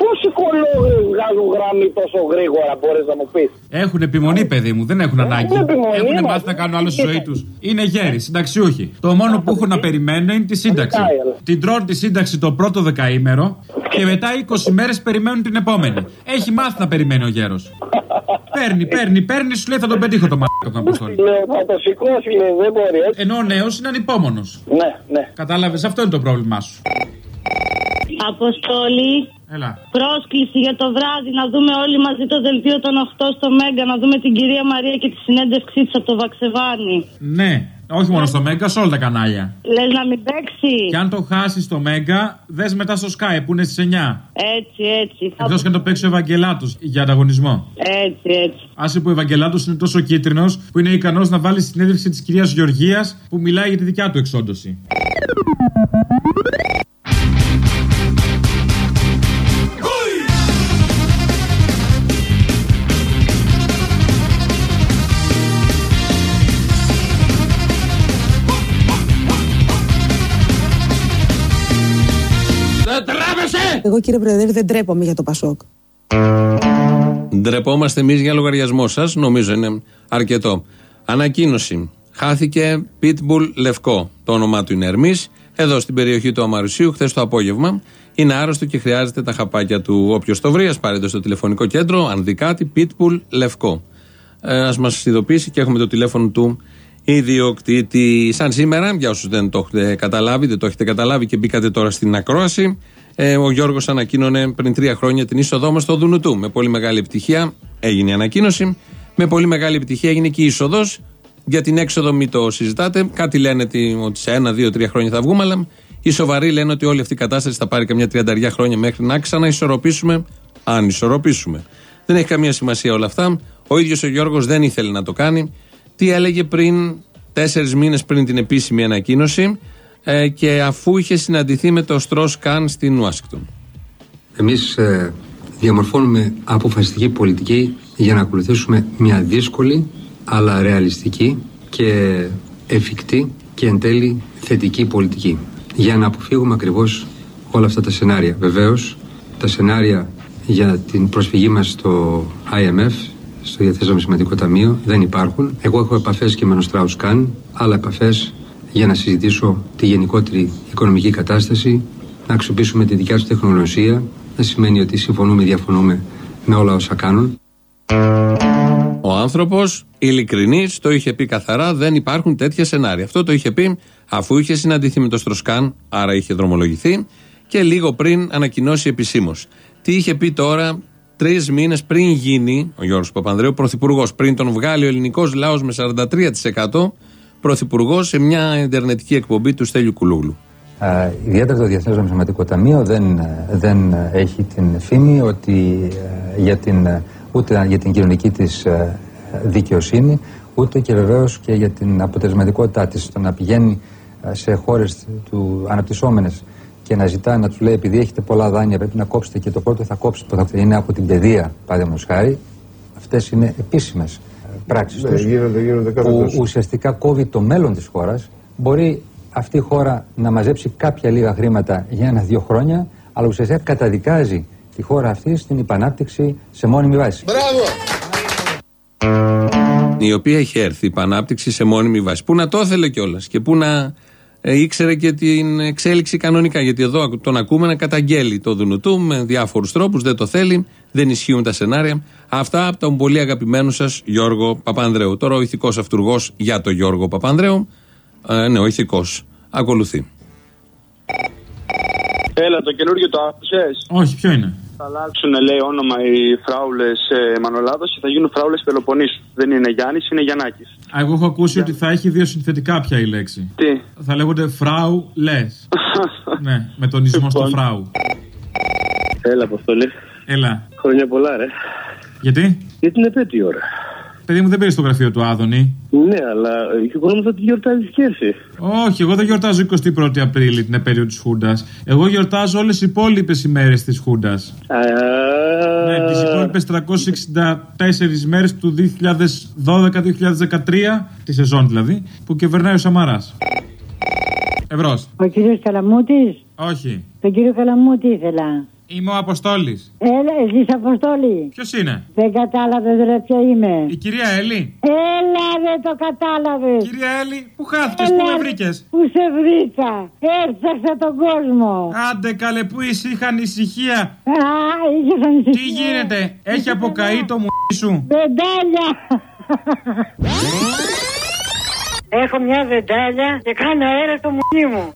πόσοι κολόγοι βγάζουν γραμμή τόσο γρήγορα, μπορείς να μου πεις; Έχουν επιμονή, παιδί μου, δεν έχουν ανάγκη. επιμονή, Έχουν μα. μάθει να κάνουν άλλο στη ζωή τους. Είναι γέροι, συνταξιούχοι. Το μόνο που έχουν να περιμένουν είναι τη σύνταξη. Την τρώνε τη σύνταξη το πρώτο δεκαήμερο και μετά 20 μέρες περιμένουν την επόμενη. Έχει μάθει να περιμένει ο γέρος. παίρνει, παίρνει, παίρνει, σου λέει θα τον πετύχω το μάτι τον αποστόλη. Ναι, θα το σηκώσει, λέει, δεν μπορεί έτσι. Ενώ ο νέος είναι ανυπόμονος. Ναι, ναι. Κατάλαβες, αυτό είναι το πρόβλημά σου. Αποστολή. Έλα. Πρόσκληση για το βράδυ να δούμε όλοι μαζί το δελτίο των 8 στο Μέγκα, να δούμε την κυρία Μαρία και τη συνέντευξή της από το Βαξεβάνι. Ναι, όχι μόνο στο Μέγκα, σε όλα τα κανάλια. Λες να μην παίξει; Και αν το χάσεις στο Μέγκα, δες μετά στο Sky που είναι στις 9. Έτσι, έτσι. Θα- Εκτό και αν το παίξει ο Ευαγγελάτος για ανταγωνισμό. Έτσι, έτσι. Άσε που ο Ευαγγελάτος είναι τόσο κίτρινος που είναι ικανός να βάλει στη συνέντευξη της κυρίας Γεωργίας που μιλάει για τη δικιά του εξόντωση. Εγώ κύριε Πρόεδρε δεν τρέπομαι για το Πασόκ. Ντρεπόμαστε εμείς για λογαριασμό σας. Νομίζω είναι αρκετό. Ανακοίνωση. Χάθηκε Pitbull Λευκό. Το όνομά του είναι Ερμής. Εδώ στην περιοχή του Αμαρουσίου, χθες το απόγευμα. Είναι άρρωστο και χρειάζεται τα χαπάκια του. Όποιος το βρει, ας πάρετε στο τηλεφωνικό κέντρο. Αν δει κάτι, Pitbull Λευκό. Ε, ας μας ειδοποιήσει και έχουμε το τηλέφωνο του ιδιοκτήτη. Σαν σήμερα, για όσους δεν το έχετε καταλάβει, δεν το έχετε καταλάβει και μπήκατε τώρα στην ακρόαση, ε, ο Γιώργος ανακοίνωνε πριν τρία χρόνια την είσοδό μας στο Δουνουτού. Με πολύ μεγάλη επιτυχία έγινε η ανακοίνωση. Με πολύ μεγάλη επιτυχία έγινε και η είσοδος. Για την έξοδο μην το συζητάτε. Κάτι λένε ότι ότι σε ένα, δύο, τρία χρόνια θα βγούμε, αλλά οι σοβαροί λένε ότι όλη αυτή η κατάσταση θα πάρει καμιά τριανταριά χρόνια μέχρι να ξαναισορροπήσουμε. Αν ισορροπήσουμε. Δεν έχει καμία σημασία όλα αυτά. Ο ίδιος ο Γιώργος δεν ήθελε να το κάνει. Τι έλεγε πριν, τέσσερις μήνες πριν την επίσημη ανακοίνωση, ε, και αφού είχε συναντηθεί με το Στρος Καν στην Ουάσιγκτον. Εμείς ε, διαμορφώνουμε αποφασιστική πολιτική για να ακολουθήσουμε μια δύσκολη αλλά ρεαλιστική και εφικτή και εν τέλει θετική πολιτική για να αποφύγουμε ακριβώς όλα αυτά τα σενάρια. Βεβαίως τα σενάρια για την προσφυγή μας στο IMF στο Διεθνές Νομισματικό Ταμείο δεν υπάρχουν. Εγώ έχω επαφές και με τον Στράους Καν, άλλα επαφές για να συζητήσω τη γενικότερη οικονομική κατάσταση, να αξιοποιήσουμε τη δικιά του τεχνολογία. Δεν σημαίνει ότι συμφωνούμε ή διαφωνούμε με όλα όσα κάνουν. Ο άνθρωπος, ειλικρινής, το είχε πει καθαρά, δεν υπάρχουν τέτοια σενάρια. Αυτό το είχε πει αφού είχε συναντηθεί με το Στροσκάν, άρα είχε δρομολογηθεί, και λίγο πριν ανακοινώσει επισήμως. Τι είχε πει τώρα, τρεις μήνες πριν γίνει ο Γιώργος Παπανδρέου πρωθυπουργός, πριν τον βγάλει ο ελληνικός λαός με 43% πρωθυπουργός σε μια ιντερνετική εκπομπή του Στέλιου Κουλούγλου. Ε, ιδιαίτερα το Διεθνές Νομισματικό Ταμείο δεν, ε, δεν ε, έχει την φήμη ότι για την, ε, ούτε για την κοινωνική της ε, δικαιοσύνη, ούτε και βεβαίως και για την αποτελεσματικότητά της. Το να πηγαίνει ε, σε χώρες του αναπτυσσόμενες και να ζητά να του λέει επειδή έχετε πολλά δάνεια πρέπει να κόψετε και το πρώτο θα κόψετε που θα είναι από την παιδεία παραδείγματος χάρη αυτές είναι επίσημες πράξεις Ναι, τους γίνονται- γίνονται κάθε που τόσο. ουσιαστικά κόβει το μέλλον της χώρας μπορεί αυτή η χώρα να μαζέψει κάποια λίγα χρήματα για ένα-δύο χρόνια αλλά ουσιαστικά καταδικάζει τη χώρα αυτή στην υπανάπτυξη σε μόνιμη βάση. η οποία είχε έρθει η πανάπτυξη σε μόνιμη βάση. Πού να το ήθελε κιόλας και πού να ε, ήξερε και την εξέλιξη κανονικά. Γιατί εδώ τον ακούμε να καταγγέλει το Δουνουτού με διάφορους τρόπους, δεν το θέλει, δεν ισχύουν τα σενάρια. Αυτά από τον πολύ αγαπημένο σας Γιώργο Παπανδρέου. Τώρα ο ηθικός αυτούργος για τον Γιώργο Παπανδρέου. Ε, ναι, ο ηθικός. Ακολουθεί. Έλα, το καινούργιο το άκουσες; Όχι, ποιο είναι; Θα αλλάξουν, λέει, όνομα οι φράουλες ε, Μανολάδος και θα γίνουν φράουλες Πελοποννήσου. Δεν είναι Γιάννης, είναι Γιαννάκης. Α, εγώ έχω ακούσει ότι θα έχει δύο συνθετικά πια η λέξη. Τι; Θα λέγονται φράου λε. ναι, με τον ισμό στο φράου. Έλα, Αποστολή. Έλα. Χρόνια πολλά, ρε. Γιατί; Για την επέτειο ώρα. Παιδί μου δεν πήρε στο γραφείο του Άδωνη. Ναι, αλλά εγώ νόμιζα ότι γιορτάζει και εσύ. Όχι, εγώ δεν γιορτάζω 21η Απρίλη την επέτειο της Χούντας. Εγώ γιορτάζω όλες οι υπόλοιπες ημέρες της Χούντας. Ναι, τις υπόλοιπες 364 μέρες του 2012-2013, τη σεζόν δηλαδή, που κυβερνάει ο Σαμαράς. Ευρώς. Ο κύριος Καλαμούτης; Όχι. Τον κύριο Καλαμούτη ήθελα. Είμαι ο Αποστόλης. Έλα, εσύ Αποστόλη. Ποιος είναι; Δεν κατάλαβες ρε ποια είμαι. Η κυρία Έλλη. Έλα, δεν το κατάλαβες. Κυρία Έλλη, πού χάθηκες, πού με βρήκες; Πού σε βρήκα. Έψαξα τον κόσμο. Άντε καλέ, πού είχαν ησυχία. Α, είχες ανησυχία. Τι γίνεται, έχει αποκαεί το μου σου; Βεντάλια. Έχω μια βεντάλια και κάνω αέρα στο μουνί μου.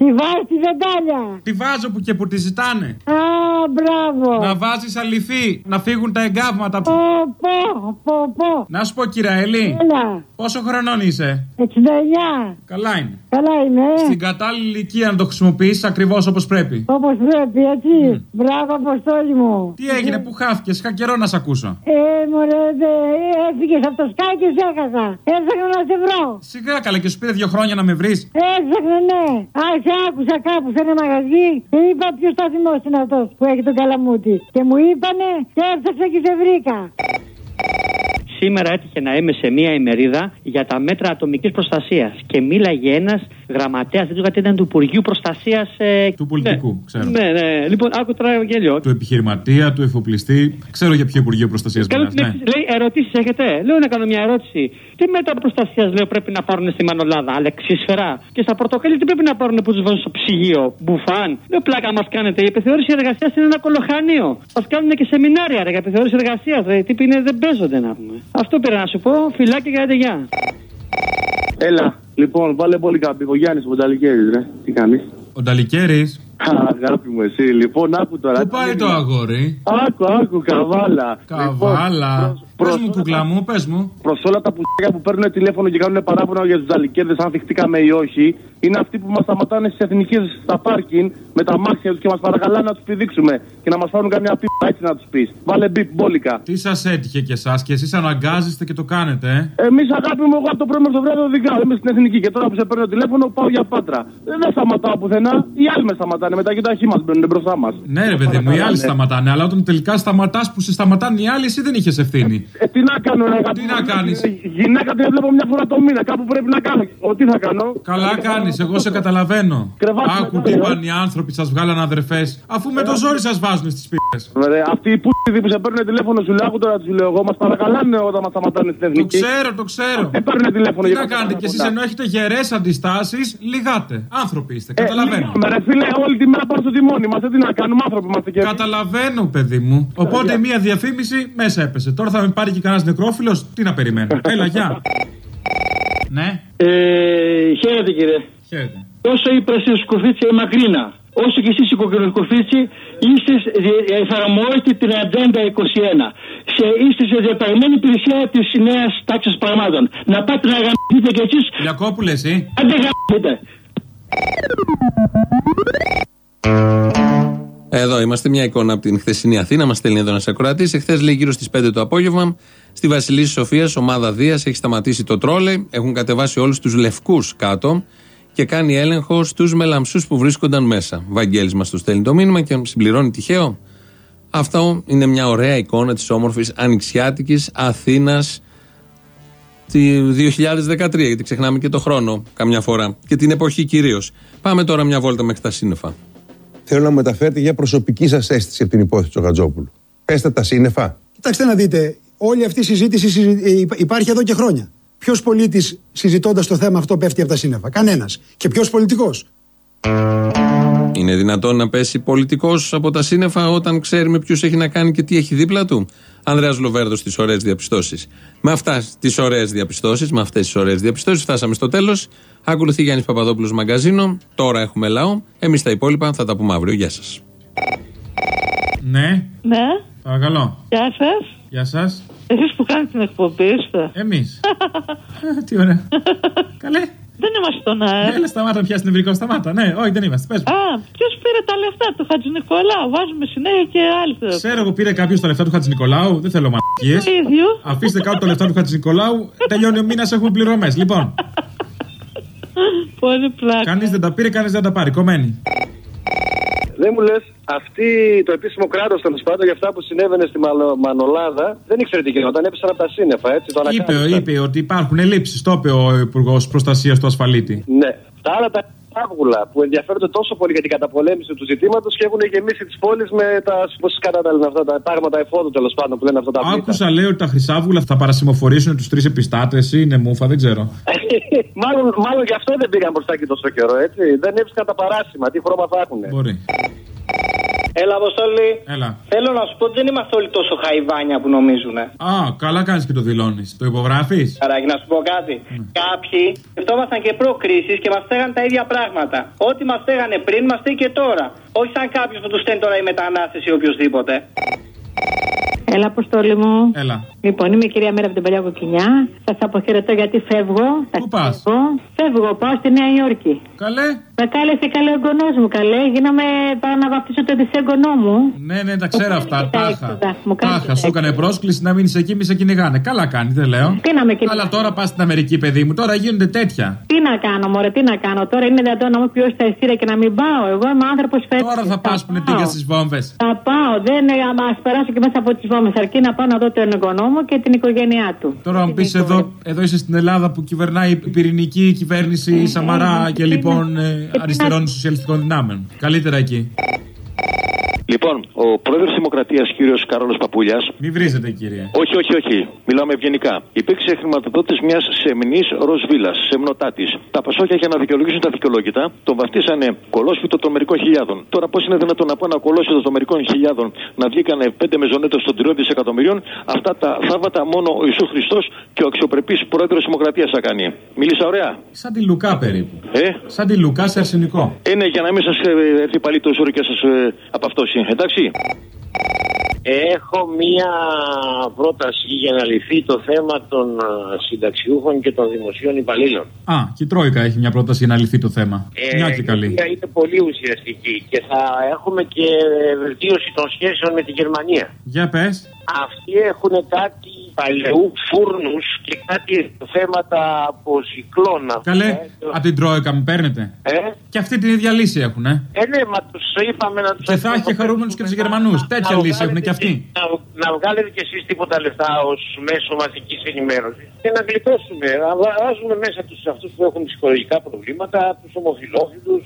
Τη βάζει τη βεντάλια. Τη βάζω που και που τη ζητάνε. Α, μπράβο. Να βάζεις αληθή, να φύγουν τα εγκάβματα. Πω, πω, πω, πω. Να σου πω κυρία Έλλη, Έλα. πόσο χρονών είσαι; 69. Καλά είναι. Καλά είμαι. ε. Στην κατάλληλη ηλικία να το χρησιμοποιήσεις ακριβώς όπως πρέπει. Όπως πρέπει, έτσι. Μπράβο, Αποστόλη μου. Τι έγινε, πού χάθηκε, είχα καιρό να σε ακούσω. Ε, μωρέ, δε, έφυγες από το σκάι και σε έχασα. Έψαχνα να σε βρω. Σιγά καλά και σου πήρε δύο χρόνια να με βρεις. Έψαχνα, ναι. Α, σε άκουσα κάπου σε ένα μαγαζί και είπα ποιος σταθμό είναι αυτός που έχει τον καλαμούτι. Και μου είπανε και έψαξα και σε βρήκα. Σήμερα έτυχε να είμαι σε μία ημερίδα για τα μέτρα ατομικής προστασίας και μίλαγε ένας γραμματέας, δεν ξέρω γιατί ήταν του Υπουργείου Προστασίας. Του πολιτικού, ξέρω. Ναι, ναι. Λοιπόν, άκου τώρα, Ευαγγέλιο. Του επιχειρηματία, του εφοπλιστή. Ξέρω για ποιο Υπουργείο Προστασίας Κάνω μιλάς. την Ναι. εξής, Λέει, ερωτήσεις έχετε; Λέω να κάνω μια ερώτηση. Τι μέτρα προστασίας λέω πρέπει να πάρουν στη Μανολάδα, αλεξίσφαιρα. Και στα πορτοκάλια τι πρέπει να πάρουν που τους βάζουν στο ψυγείο, μπουφάν; Λέω πλάκα μα κάνετε. Η επιθεώρηση εργασίας είναι ένα κολοχανίο. Μα κάνουν και σεμινάρια ρε, για επιθεώρηση εργασίας. Τι είναι, δεν παίζονται να πούμε. Αυτό πήρα να σου πω. Φιλάκια για γεια. Έλα, λοιπόν, βάλε πολύ καπί. Ο Γιάννης ο Νταλικέρης, ρε. Τι κάνεις; Ο Νταλικέρης. Αγάπη μου, εσύ. Λοιπόν, άκου τώρα. Πού πάει το αγόρι; Άκου, άκου, καβάλα. Καβάλα. Πες μου, κουκλά μου, πες μου. Προς όλα τα πουλιά που παίρνουν τηλέφωνο και κάνουν παράπονα για τους Νταλικέρδε, αν θυχτήκαμε ή όχι, είναι αυτοί που μας σταματάνε στις εθνικές στα πάρκινγκ με τα μάξια τους και μας παρακαλάνε να τους πηδήξουμε και να μας πάρουν καμιά πίπα έτσι να τους πεις. Βάλε μπίπ, μπόλικα. Τι σας έτυχε και εσάς και εσείς αναγκάζεστε και το κάνετε, ε; Εμείς αγάπη μου, εγώ από το πρωί μέχρι το βράδυ οδηγάω. Είμαι στην εθνική και τώρα που σε παίρνω τηλέφωνο πάω για πάτρα. Ε, Δεν σταματάω πουθενά. Οι άλλοι με σταματάνε μετά και τα χή μας μπαίνουν μπροστά μας. Ναι, ρε παιδί μου, οι άλλοι σταματάνε. Αλλά όταν τελικά σταματάς που σε σταματάνε οι άλλοι, εσύ δεν είχες ευθύνη. Ε, τι να κάνω, ρε Τι να κάνεις; Γυναίκα την βλέπω μια φορά το μήνα. Κάπου πρέπει να κάνω. Ο, τι θα κάνω; Καλά κάνεις, εγώ σε καταλαβαίνω. Κρεβάτι Άκου μετά, τι ε. είπαν οι άνθρωποι, σας βγάλαν αδερφές. Αφού με το ζόρι σας βάζουν στις πίπε. Ρε, αυτοί οι πούτιδοι που σε παίρνουν τηλέφωνο σου λέω, άκου τώρα του λέω εγώ, μας παρακαλάνε όταν μας σταματάνε στην Το εθνική. ξέρω, το ξέρω. Ε, παίρνουν τηλέφωνο Τι για να να κάνετε κι εσείς ενώ έχετε γερές αντιστάσεις, λιγάτε. Άνθρωποι είστε, Ε, καταλαβαίνω. Με ρε φίλε, όλη τη μέρα πάνω στο τιμόνι μας. Τι να κάνουμε, άνθρωποι είμαστε και. Καταλαβαίνω, παιδί μου. Οπότε μία διαφήμιση μέσα έπεσε. Τώρα θα με πάρει και κανένας νεκρόφιλος. Τι να περιμένω. Έλα, γεια. Ναι, Ε, χαίρετε κύριε. χαίρετε. Όσο η πράσινη σκουφίτσα η μακρίνα, όσο και εσείς η κοκκινοσκουφίτση, είστε δι- εφαρμόζετε την Ατζέντα 21. Σε, είστε σε διαταγμένη υπηρεσία της νέας τάξης πραγμάτων. Να πάτε να γαμπηθείτε κι εσείς. Λιακόπουλε, εσύ. Άντε γαμπηθείτε. Εδώ είμαστε, μια εικόνα από την χθεσινή Αθήνα. Μας στέλνει εδώ ένας ακροατής. Εχθές λέει γύρω στις 5 το απόγευμα, στη Βασιλής Σοφίας, ομάδα Δίας, έχει σταματήσει το τρόλε. Έχουν κατεβάσει όλους τους λευκούς κάτω και κάνει έλεγχο στους μελαμψούς που βρίσκονταν μέσα. Βαγγέλης μας το στέλνει το μήνυμα και συμπληρώνει τυχαίο. Αυτό είναι μια ωραία εικόνα της όμορφης ανοιξιάτικης Αθήνας τη 2013, γιατί ξεχνάμε και το χρόνο καμιά φορά και την εποχή κυρίως. Πάμε τώρα μια βόλτα μέχρι τα σύννεφα. Θέλω να μου μεταφέρετε για προσωπική σας αίσθηση από την υπόθεση του Γατζόπουλου. Πέστε τα σύννεφα. Κοιτάξτε να δείτε, όλη αυτή η συζήτηση συζη- ε, υπά- υπάρχει εδώ και χρόνια. Ποιος πολίτης συζητώντας το θέμα αυτό πέφτει από τα σύννεφα; Κανένας. Και ποιος πολιτικός; Είναι δυνατόν να πέσει πολιτικός από τα σύννεφα όταν ξέρει με ποιου έχει να κάνει και τι έχει δίπλα του; Ανδρέας Λοβέρδος στι ωραίες διαπιστώσεις. Με αυτά τις ωραίες διαπιστώσεις, με αυτές τις ωραίες διαπιστώσεις, φτάσαμε στο τέλος. Ακολουθεί Γιάννης Παπαδόπουλος Μαγκαζίνο. Τώρα έχουμε λαό. Εμείς τα υπόλοιπα θα τα πούμε αύριο. Γεια σας. Ναι, Ναι, παρακαλώ. γεια σας. Γεια σας. Εσείς που κάνετε την εκπομπή είστε. Εμείς. Τι ωραία. Καλέ. Δεν είμαστε στον αέρα. Έλα, σταμάτα πια στην ευρικό, σταμάτα. Ναι, όχι, δεν είμαστε. Πες μου. Α, ποιος πήρε τα λεφτά του Χατζη Νικολάου; Βάζουμε συνέχεια και άλλοι. Ξέρω εγώ πήρε κάποιος τα λεφτά του Χατζη Νικολάου. Δεν θέλω μαλακίες. Το ίδιο. Αφήστε κάτω τα λεφτά του Χατζη Νικολάου. Τελειώνει ο μήνας, έχουμε πληρωμές. Λοιπόν, Πολύ πλάκα. κανείς δεν τα πήρε, κανείς δεν τα πάρει. Κομμένη. Δεν μου λες, αυτή το επίσημο κράτος τέλος πάντων για αυτά που συνέβαινε στη Μαλο- Μανολάδα δεν ήξερε τι γινόταν. Έπεσαν από τα σύννεφα, έτσι. Το Είπε, ανακάλυψαν. είπε ότι υπάρχουν ελλείψεις. Το είπε ο Υπουργός Προστασίας του Ασφαλίτη. Ναι. Τα άλλα τα άβγουλα που ενδιαφέρονται τόσο πολύ για την καταπολέμηση του ζητήματος και έχουν γεμίσει τις πόλεις με τα. Πώς κατά τα λένε αυτά τα τάγματα εφόδου τέλος πάντων που λένε αυτά τα πλήτα. Άκουσα, λέει ότι τα χρυσάβουλα θα παρασημοφορήσουν τους τρεις επιστάτες. Είναι μούφα, δεν ξέρω. μάλλον, μάλλον γι' αυτό δεν πήγαν μπροστά και τόσο καιρό, έτσι. Δεν έβρισκαν τα παράσημα, τι χρώμα θα έχουν. Μπορεί. Έλα, Αποστόλη. Έλα. Θέλω να σου πω ότι δεν είμαστε όλοι τόσο χαϊβάνια που νομίζουν. Α, καλά κάνεις και το δηλώνεις. Το υπογράφεις; Καράκι, να σου πω κάτι. Κάποιοι σκεφτόμασταν και προ-κρίση και μας στέγαν τα ίδια πράγματα. Ό,τι μας στέγανε πριν, μας στέγει και τώρα. Όχι σαν κάποιος που τους στέλνει τώρα η μετανάστε ή οποιοδήποτε. Έλα, Αποστόλη μου. Έλα. Λοιπόν, είμαι η κυρία Μέρα από την Παλιά Κοκκινιά. Σας αποχαιρετώ γιατί φεύγω. Πού πας; Φεύγω. φεύγω, πάω στη Νέα Υόρκη. Καλέ. Με κάλεσε καλέ εγγονός μου, καλέ. Γίναμε πάω να βαφτίσω το δισέγγονό μου. Ναι, ναι, τα ξέρω αυτά. Τάχα. Μου κάνει Τάχα, σου έκανε πρόσκληση να μείνεις εκεί, μη σε κυνηγάνε. Καλά κάνει, δεν λέω. Τι να με Αλλά τώρα πας στην Αμερική, παιδί μου, τώρα γίνονται τέτοια. Τι να κάνω, Μωρέ, τι να κάνω. Τώρα είναι δυνατόν να μου πιώσει τα ειστήρια και να μην πάω. Εγώ είμαι άνθρωπος φέτο. Τώρα θα πας που είναι τίγκα στις βόμβες. Θα πάω, δεν ας περάσω και μέσα από τις βόμβε. Αρκεί να πάω να δω τον εγγονό μου και την οικογένειά του. Τώρα μου πει εδώ, εδώ είσαι στην Ελλάδα που κυβερνάει η πυρηνική κυβέρνηση Σαμαρά και λοιπόν ε, αριστερών σοσιαλιστικών δυνάμεων. Καλύτερα εκεί. Λοιπόν, ο πρόεδρος της Δημοκρατίας, κύριος Καρόλο Παπούλια. Μη βρίζετε, κύριε. Όχι, όχι, όχι. Μιλάμε ευγενικά. Υπήρξε χρηματοδότης μιας σεμνής ροσβίλα, σεμνοτά τη. Τα πασόκια για να δικαιολογήσουν τα δικαιολόγητα τον βαφτίσανε κολόσφιτο των μερικών χιλιάδων. Τώρα, πώς είναι δυνατόν από ένα κολόσφιτο των μερικών χιλιάδων να βγήκανε πέντε μεζονέτο των τριών δισεκατομμυρίων, αυτά τα θαύματα μόνο ο Ιησού Χριστός και ο αξιοπρεπής πρόεδρος της Δημοκρατίας θα κάνει. Μίλησα ωραία; Σαν τη Λουκά περίπου. Ε; Σαν τη Λουκά σε αρσενικό. Είναι για να μην σας έρθει πάλι το ζόρι και σας ε, απαυτώσει. Εντάξει. Έχω μία πρόταση για να λυθεί το θέμα των α, συνταξιούχων και των δημοσίων υπαλλήλων. Α, και η Τρόικα έχει μια πρόταση για να λυθεί το θέμα. μια και η καλή. οποία είναι πολύ ουσιαστική και θα έχουμε και βελτίωση των σχέσεων με τη Γερμανία. Για πες. Αυτοί έχουν κάτι παλαιού φούρνους και κάτι θέματα από κυκλώνα. Καλέ, από την Τρόικα με παίρνετε. Ε; Και αυτή την ίδια λύση έχουν, ε. Ε, ναι, μα τους είπαμε να τους... Και θα έχει χαρούμενους και τους Γερμανούς. Τέτοια Να λύση έχουν βγάλετε και αυτοί. Να, να βγάλετε κι εσείς τίποτα λεφτά ως μέσο μαζικής ενημέρωσης και να γλιτώσουμε. Να βά- βάζουμε μέσα τους αυτούς που έχουν ψυχολογικά προβλήματα, τους ομοφυλόφιλους.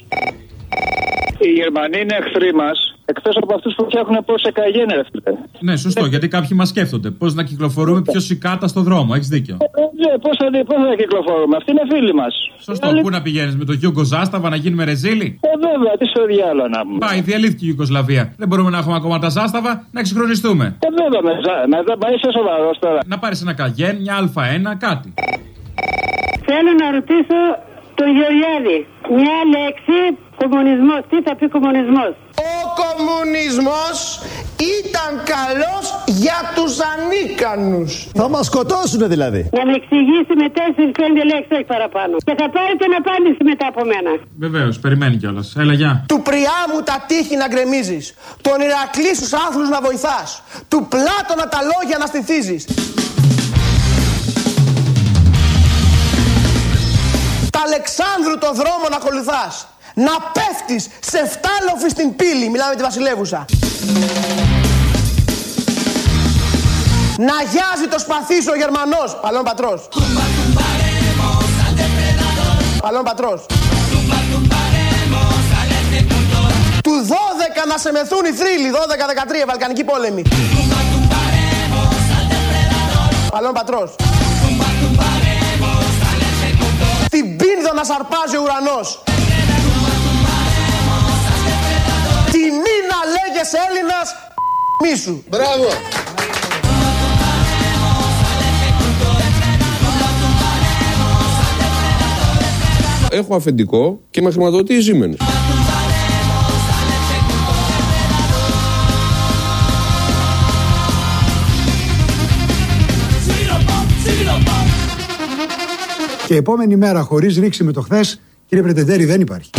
Οι Γερμανοί είναι εχθροί μας, εκτός από αυτούς που φτιάχνουν πώς εκαγένε, ρε φίλε. Ναι, σωστό, γιατί κάποιοι μας σκέφτονται. Πώς να κυκλοφορούμε πιο σικάτα στο δρόμο. Έχεις δίκιο. Ναι, πώς θα, πώς θα κυκλοφορούμε, αυτοί είναι φίλοι μας. Σωστό. Πού να πηγαίνεις με το Γιούγκο Ζάσταβα να γίνουμε ρεζίλι. Ε, βέβαια, τι στο διάλογο να πούμε. Πάει, διαλύθηκε η Ιουγκοσλαβία. Δεν μπορούμε να έχουμε ακόμα τα Ζάσταβα να εξυγχρονιστούμε. Ε, βέβαια, με, ζα- με, με, είσαι σοβαρός τώρα. Να πάρεις ένα καγέν, μια Α1, κάτι. Θέλω να ρωτήσω τον Γεωργιάδη. Μια λέξη κομμουνισμός. Τι θα πει κομμουνισμός; Ο κομμουνισμός Ήταν καλός για τους ανίκανους. Θα μας σκοτώσουνε δηλαδή. Να με εξηγήσει με 4-5 λέξει, όχι παραπάνω. Και θα πάρει την απάντηση μετά από μένα. Βεβαίως, περιμένει κιόλας. Έλα, γεια. Του Πριάμου τα τείχη να γκρεμίζεις. Τον Ηρακλή στους άθλους να βοηθάς. Του Πλάτωνα τα λόγια να στηθίζεις. Τα Αλεξάνδρου το δρόμο να ακολουθάς. Να πέφτεις σε φτάλοφη στην πύλη. Μιλάμε με τη βασιλεύουσα. Να γιάζει το σπαθί σου ο Γερμανός. Παλών πατρός. Παλών πατρός. Του 12 να σε μεθούν οι θρύλοι. 12-13 Βαλκανική πόλεμη. Παλών πατρός. Την πίνδο να σαρπάζει ο ουρανός. Τιμή να λέγεσαι Έλληνας μίσου. Μπράβο. Έχω αφεντικό και με χρηματοδοτεί η Siemens. Και επόμενη μέρα χωρίς ρήξη με το χθες, κύριε Πρετεντέρη, δεν υπάρχει.